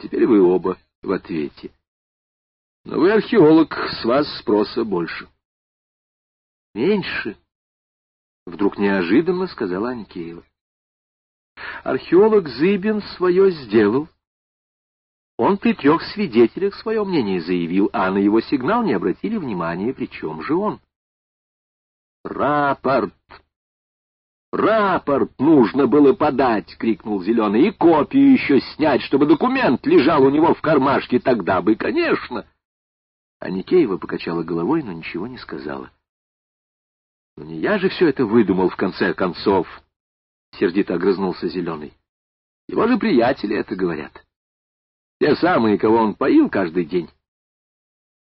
теперь вы оба в ответе. Но вы археолог, с вас спроса больше. Меньше, — вдруг неожиданно сказала Аникеева. Археолог Зыбин свое сделал. Он при трех свидетелях свое мнение заявил, а на его сигнал не обратили внимания, причем же он. «Рапорт! Рапорт нужно было подать!» — крикнул Зеленый. «И копию еще снять, чтобы документ лежал у него в кармашке. Тогда бы, конечно!» А Никеева покачала головой, но ничего не сказала. «Но не я же все это выдумал, в конце концов!» — сердито огрызнулся Зеленый. «Его же приятели это говорят. Те самые, кого он поил каждый день.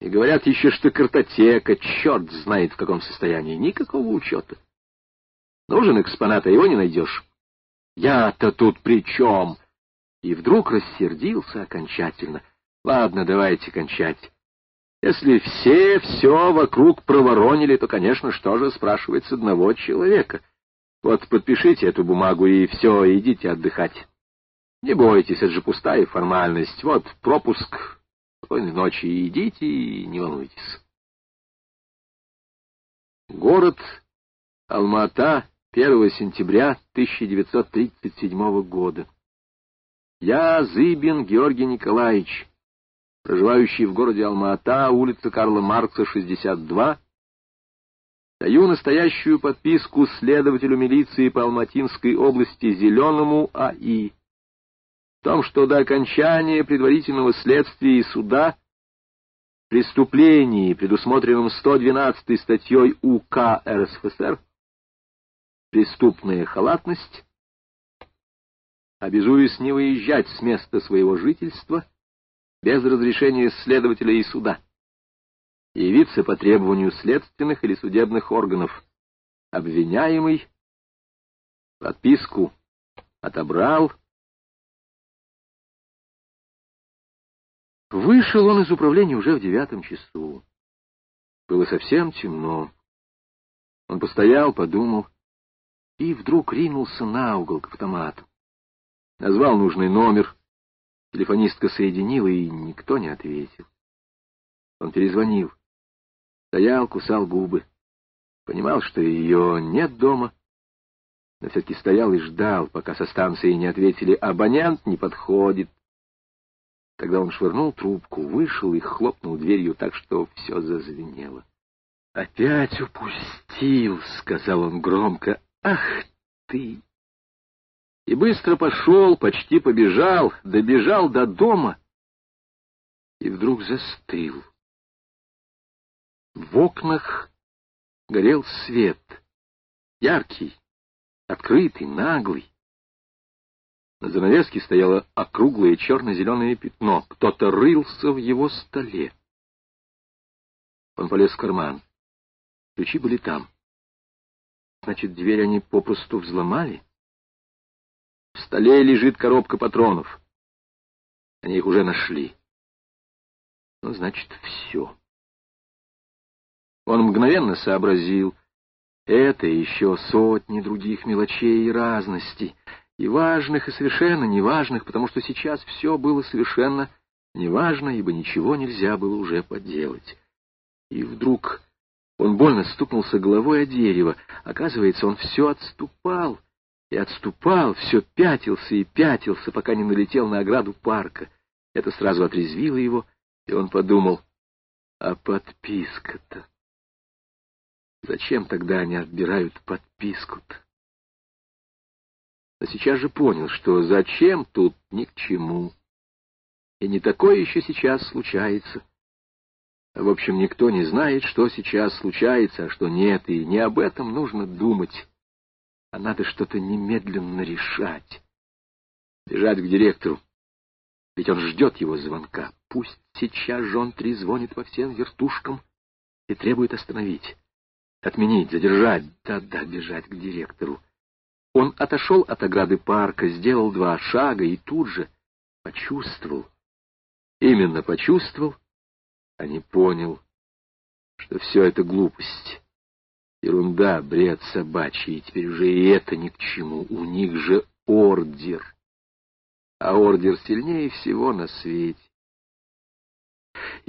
И говорят еще, что картотека, черт знает в каком состоянии, никакого учета. Нужен экспонат, а его не найдешь. Я-то тут при чем?» И вдруг рассердился окончательно. «Ладно, давайте кончать». Если все все вокруг проворонили, то, конечно, что же спрашивать с одного человека? Вот подпишите эту бумагу и все, идите отдыхать. Не бойтесь, это же пустая формальность. Вот пропуск. Спокойной ночи. Идите и не волнуйтесь. Город Алма-Ата, 1 сентября 1937 года. Я Зыбин Георгий Николаевич проживающий в городе Алма-Ата, улица Карла Маркса, 62, даю настоящую подписку следователю милиции по Алматинской области Зеленому А.И. в том, что до окончания предварительного следствия и суда преступлении, предусмотренном 112 статьей УК РСФСР, преступная халатность, обязуюсь не выезжать с места своего жительства — без разрешения следователя и суда. Явиться по требованию следственных или судебных органов. Обвиняемый подписку отобрал. Вышел он из управления уже в девятом часу. Было совсем темно. Он постоял, подумал и вдруг ринулся на угол к автомату. Назвал нужный номер, Телефонистка соединила, и никто не ответил. Он перезвонил. Стоял, кусал губы. Понимал, что ее нет дома, но все-таки стоял и ждал, пока со станции не ответили «абонент не подходит». Тогда он швырнул трубку, вышел и хлопнул дверью так, что все зазвенело. «Опять упустил», — сказал он громко. «Ах ты!» и быстро пошел, почти побежал, добежал до дома и вдруг застыл. В окнах горел свет, яркий, открытый, наглый. На занавеске стояло округлое черно-зеленое пятно. Кто-то рылся в его столе. Он полез в карман. Ключи были там. Значит, дверь они попросту взломали? В столе лежит коробка патронов. Они их уже нашли. Ну, значит, все. Он мгновенно сообразил. Это еще сотни других мелочей и разностей, и важных, и совершенно неважных, потому что сейчас все было совершенно неважно, ибо ничего нельзя было уже поделать. И вдруг он больно стукнулся головой о дерево. Оказывается, он все отступал и отступал, все пятился и пятился, пока не налетел на ограду парка. Это сразу отрезвило его, и он подумал, а подписка-то? Зачем тогда они отбирают подписку-то? Но сейчас же понял, что зачем тут ни к чему. И не такое еще сейчас случается. В общем, никто не знает, что сейчас случается, а что нет, и не об этом нужно думать а надо что-то немедленно решать. Бежать к директору, ведь он ждет его звонка. Пусть сейчас же он трезвонит по всем вертушкам и требует остановить, отменить, задержать, да-да, бежать к директору. Он отошел от ограды парка, сделал два шага и тут же почувствовал, именно почувствовал, а не понял, что все это глупость. Ерунда, бред собачий, и теперь уже и это ни к чему. У них же ордер. а ордер сильнее всего на свете.